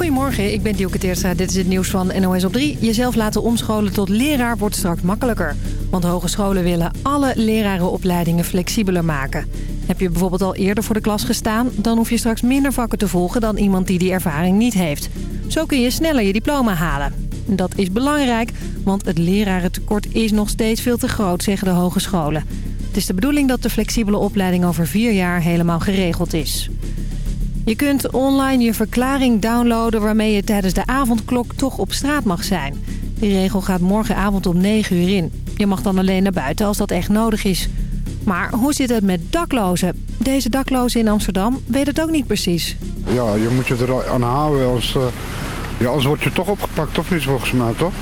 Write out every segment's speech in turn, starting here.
Goedemorgen, ik ben Dielke Teerstra. Dit is het nieuws van NOS op 3. Jezelf laten omscholen tot leraar wordt straks makkelijker. Want hogescholen willen alle lerarenopleidingen flexibeler maken. Heb je bijvoorbeeld al eerder voor de klas gestaan... dan hoef je straks minder vakken te volgen dan iemand die die ervaring niet heeft. Zo kun je sneller je diploma halen. Dat is belangrijk, want het lerarentekort is nog steeds veel te groot, zeggen de hogescholen. Het is de bedoeling dat de flexibele opleiding over vier jaar helemaal geregeld is. Je kunt online je verklaring downloaden waarmee je tijdens de avondklok toch op straat mag zijn. Die regel gaat morgenavond om 9 uur in. Je mag dan alleen naar buiten als dat echt nodig is. Maar hoe zit het met daklozen? Deze daklozen in Amsterdam weet het ook niet precies. Ja, je moet je er aan houden. Als, uh, ja, anders word je toch opgepakt, toch niet volgens mij, toch?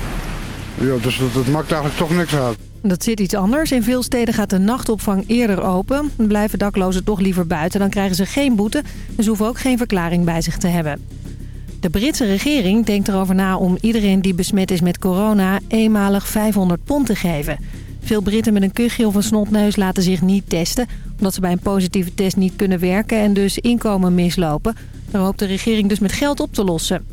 Ja, dus dat maakt eigenlijk toch niks uit. Dat zit iets anders. In veel steden gaat de nachtopvang eerder open. Blijven daklozen toch liever buiten. Dan krijgen ze geen boete en ze hoeven ook geen verklaring bij zich te hebben. De Britse regering denkt erover na om iedereen die besmet is met corona eenmalig 500 pond te geven. Veel Britten met een kuchje of een snotneus laten zich niet testen... omdat ze bij een positieve test niet kunnen werken en dus inkomen mislopen. Daar hoopt de regering dus met geld op te lossen.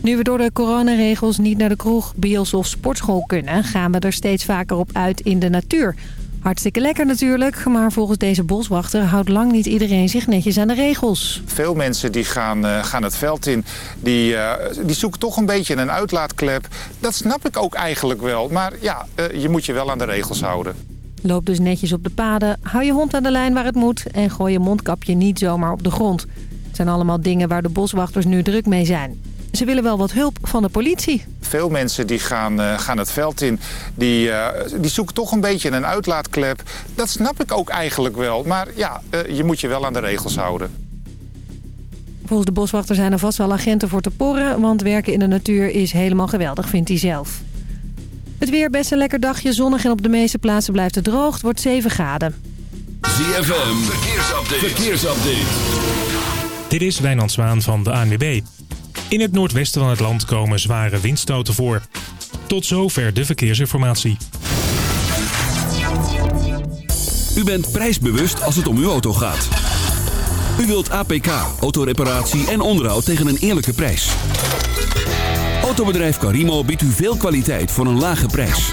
Nu we door de coronaregels niet naar de kroeg, bios of sportschool kunnen... gaan we er steeds vaker op uit in de natuur. Hartstikke lekker natuurlijk, maar volgens deze boswachter houdt lang niet iedereen zich netjes aan de regels. Veel mensen die gaan, uh, gaan het veld in, die, uh, die zoeken toch een beetje een uitlaatklep. Dat snap ik ook eigenlijk wel, maar ja, uh, je moet je wel aan de regels houden. Loop dus netjes op de paden, hou je hond aan de lijn waar het moet... en gooi je mondkapje niet zomaar op de grond. Het zijn allemaal dingen waar de boswachters nu druk mee zijn. Ze willen wel wat hulp van de politie. Veel mensen die gaan, uh, gaan het veld in, die, uh, die zoeken toch een beetje een uitlaatklep. Dat snap ik ook eigenlijk wel. Maar ja, uh, je moet je wel aan de regels houden. Volgens de boswachter zijn er vast wel agenten voor te porren... want werken in de natuur is helemaal geweldig, vindt hij zelf. Het weer best een lekker dagje, zonnig en op de meeste plaatsen blijft het droog. Het wordt 7 graden. ZFM, verkeersupdate. verkeersupdate. Dit is Wijnand Zwaan van de ANWB. In het noordwesten van het land komen zware windstoten voor. Tot zover de verkeersinformatie. U bent prijsbewust als het om uw auto gaat. U wilt APK, autoreparatie en onderhoud tegen een eerlijke prijs. Autobedrijf Carimo biedt u veel kwaliteit voor een lage prijs.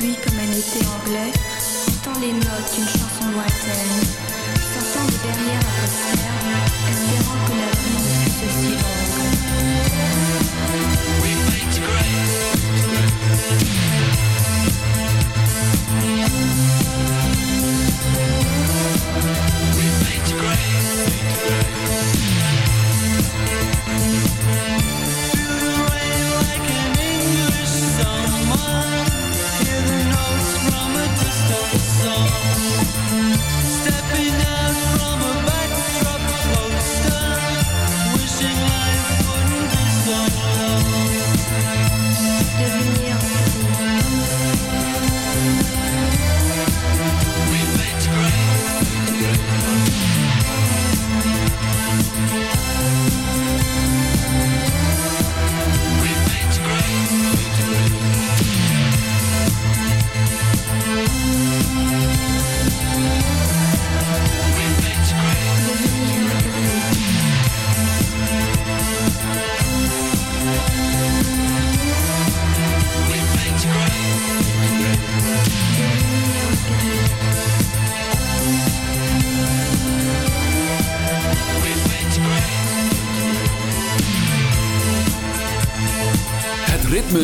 Lui comme un été anglais, entend les notes d'une chanson lointaine, de derrière un poster, espérant que la vie ne fût aussi longue.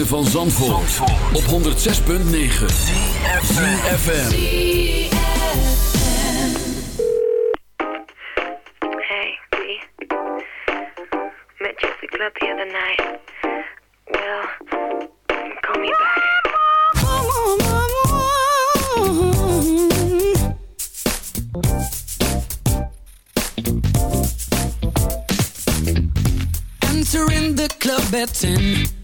Ritme van Zandvoort, op 106.9 CFFM Hey, B. Met you at the club the other night. Well, call me back. Entering the club at 10.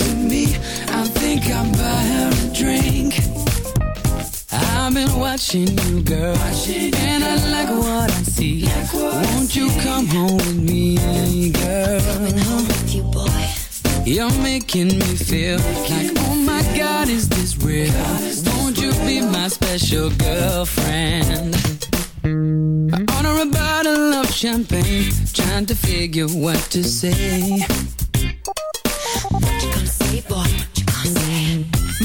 me. I think I'll buy her a drink. I've been watching you, girl, and I like what I see. Won't you come home with me, girl? Coming home with you, boy. You're making me feel like, oh my God, is this real? Won't you be my special girlfriend? I order a bottle of champagne, trying to figure what to say.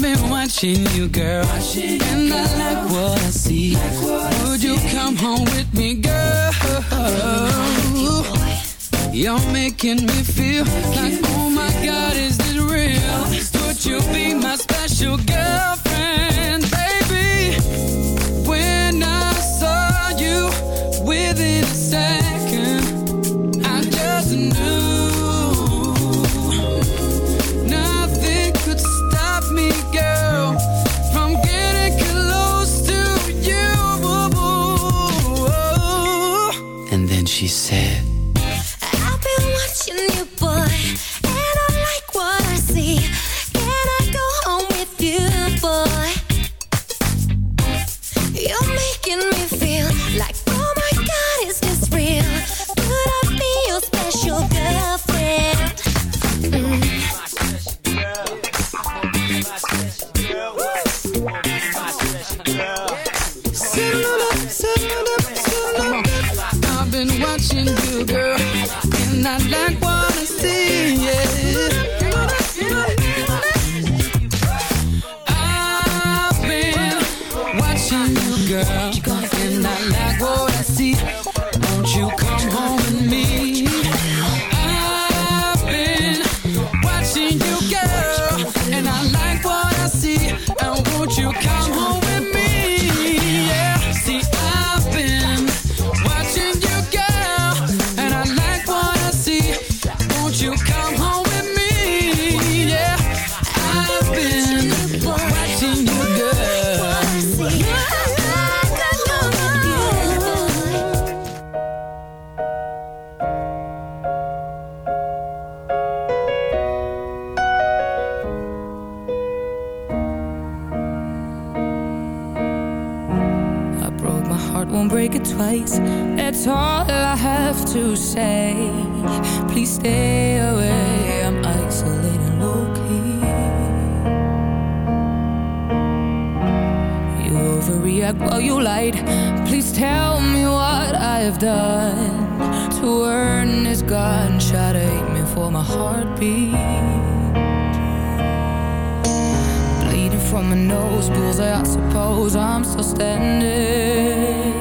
Been watching you, girl, and I like what I see. Would you come home with me, girl? You're making me feel like, oh my God, is this real? Would you be my special girlfriend, stay away. I'm isolating low key. You overreact while you lied. Please tell me what I have done to earn this gunshot. Hate me for my heartbeat from my nose bullseye, I suppose I'm still standing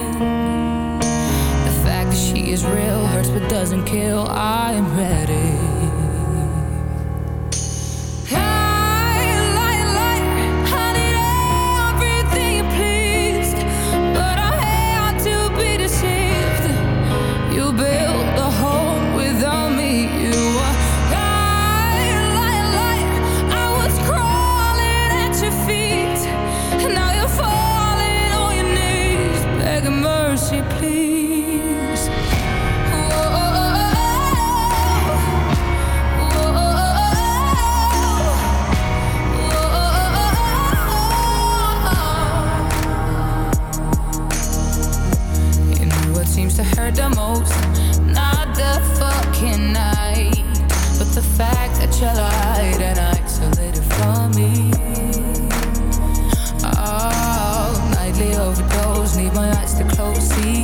is real, hurts but doesn't kill. I am ready. shall I hide and isolate it from me? Nightly overdose, need my eyes to close, see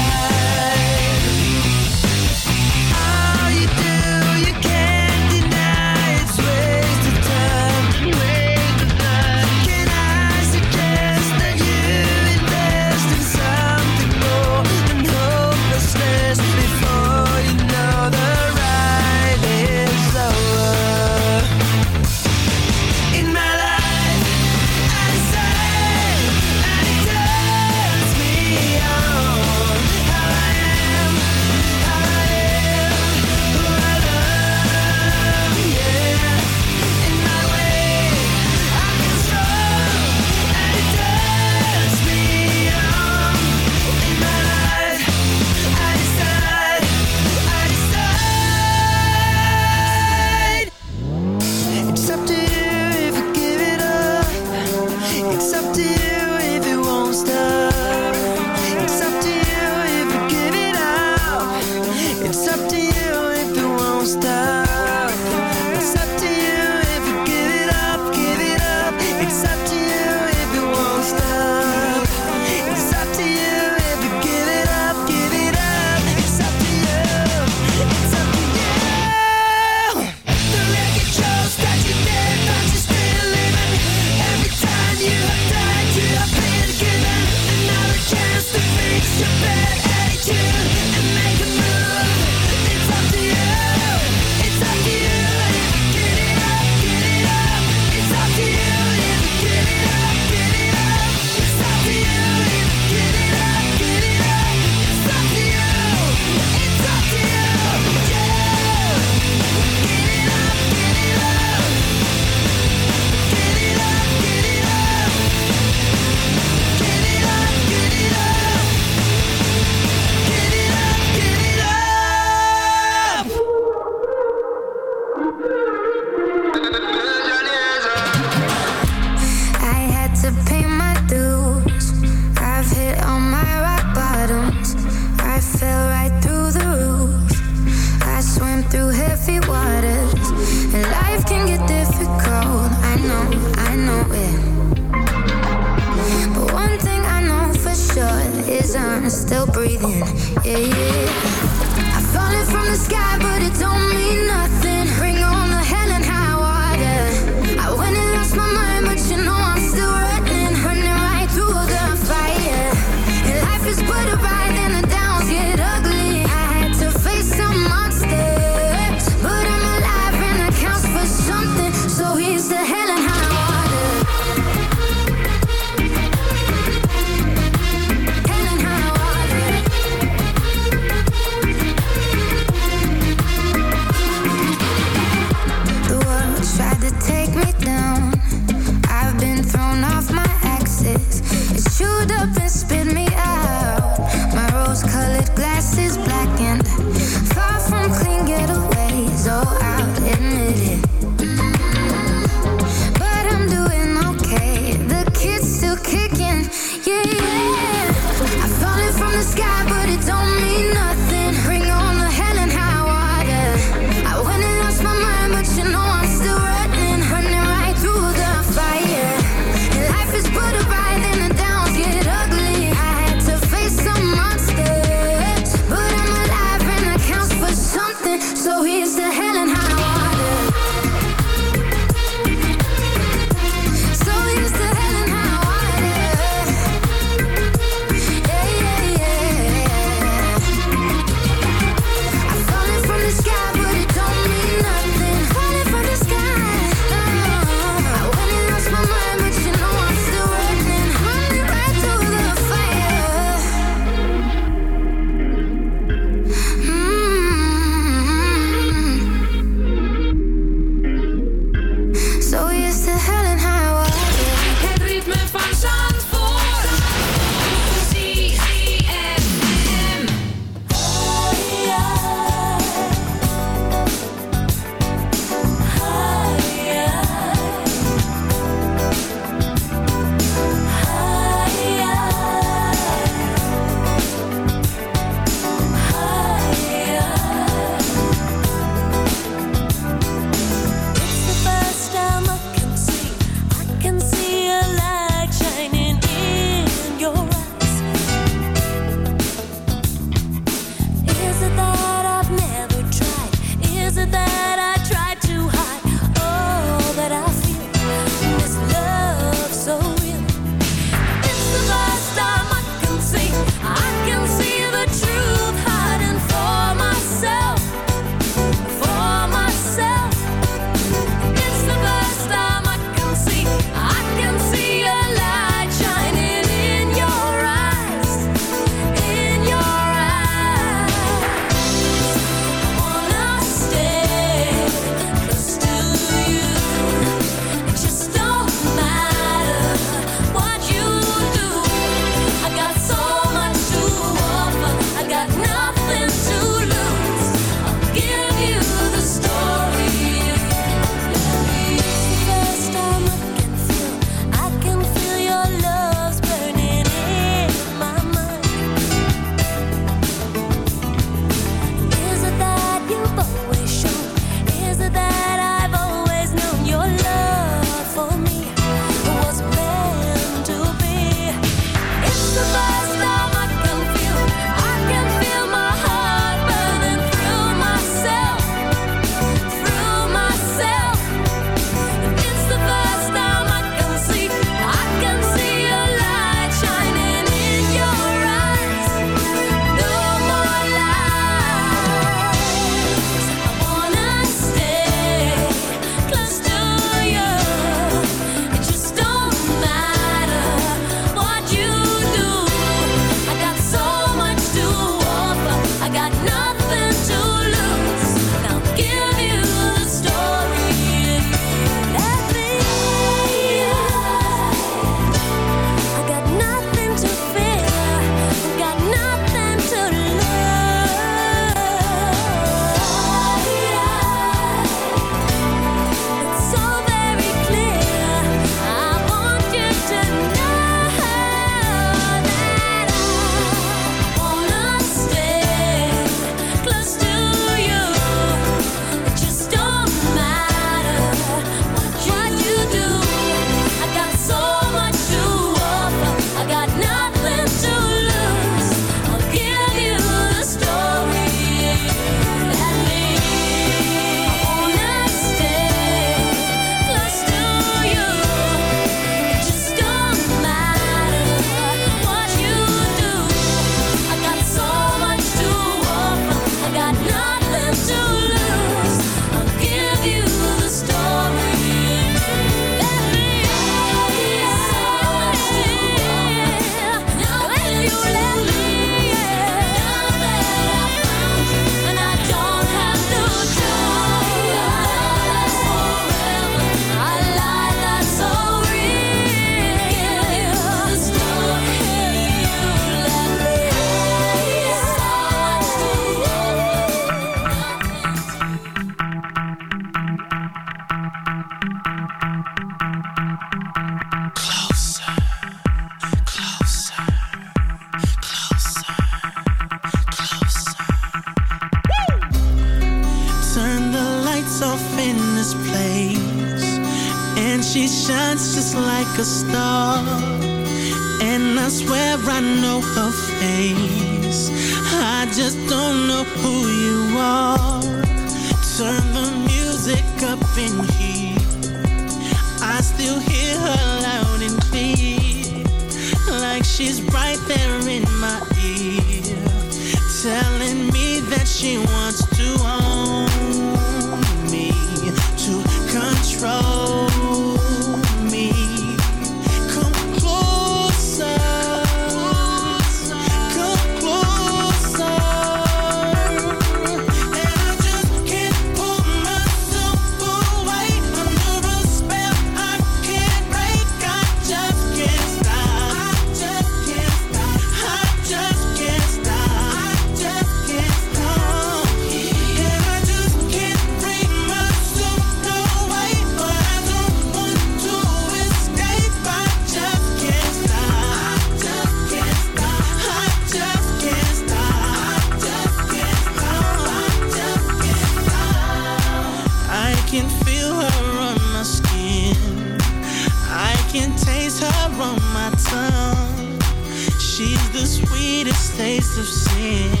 Of sin.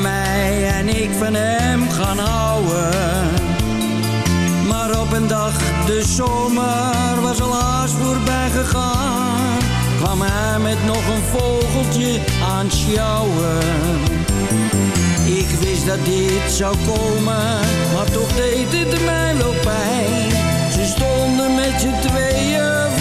mij en ik van hem gaan houden. Maar op een dag, de zomer was al haast voorbij gegaan, kwam hij met nog een vogeltje aan sjouwen. Ik wist dat dit zou komen, maar toch deed het mij wel pijn. Ze stonden met z'n tweeën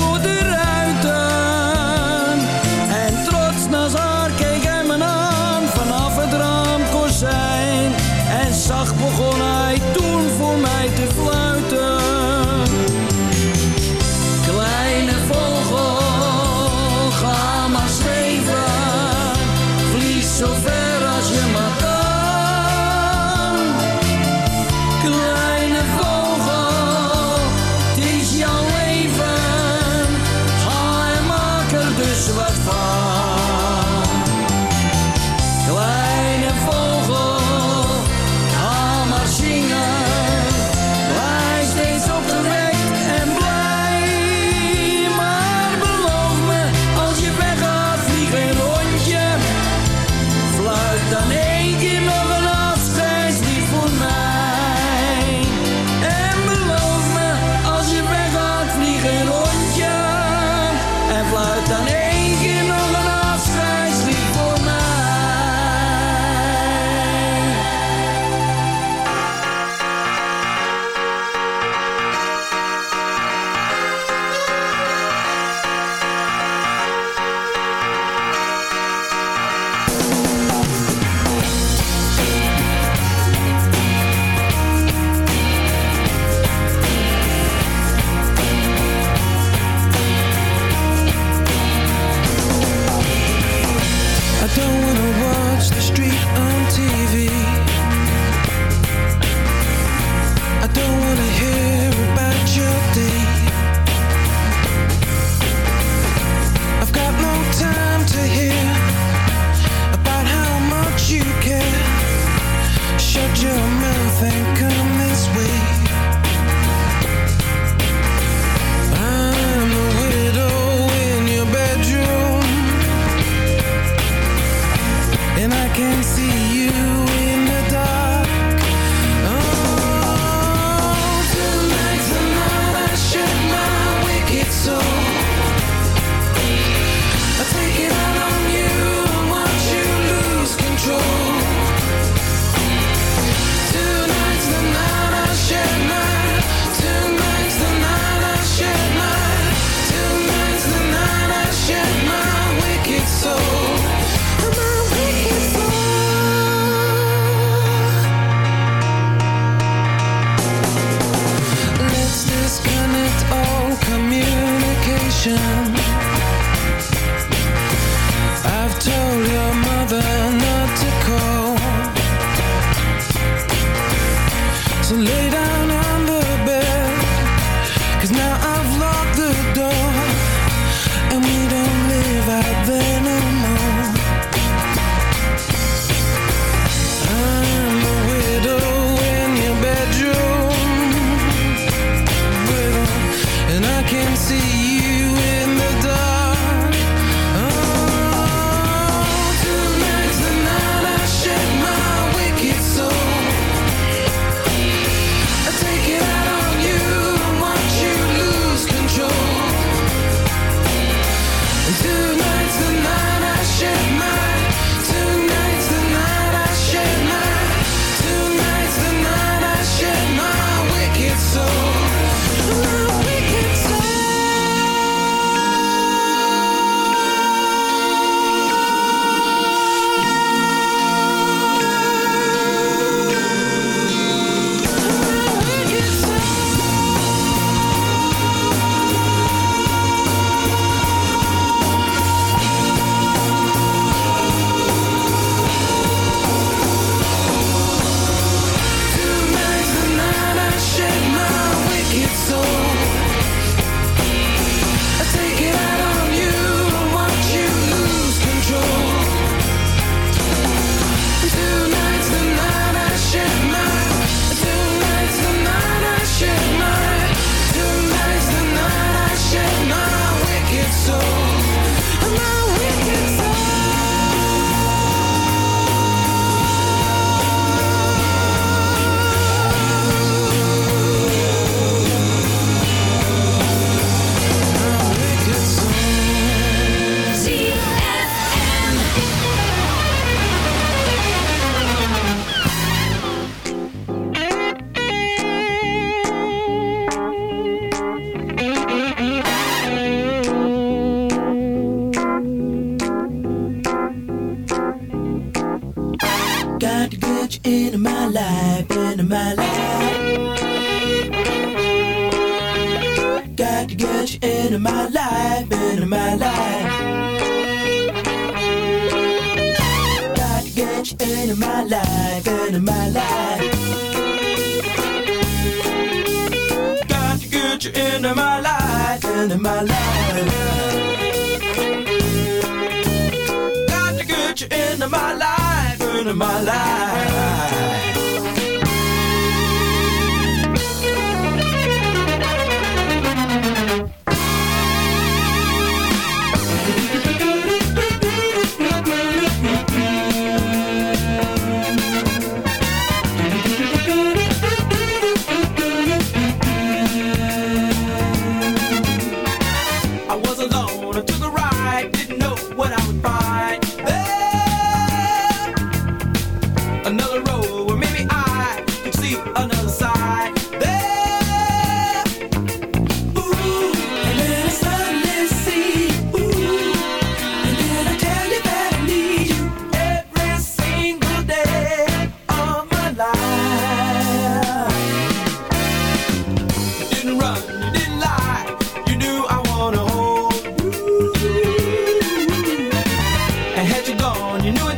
had you gone, you knew in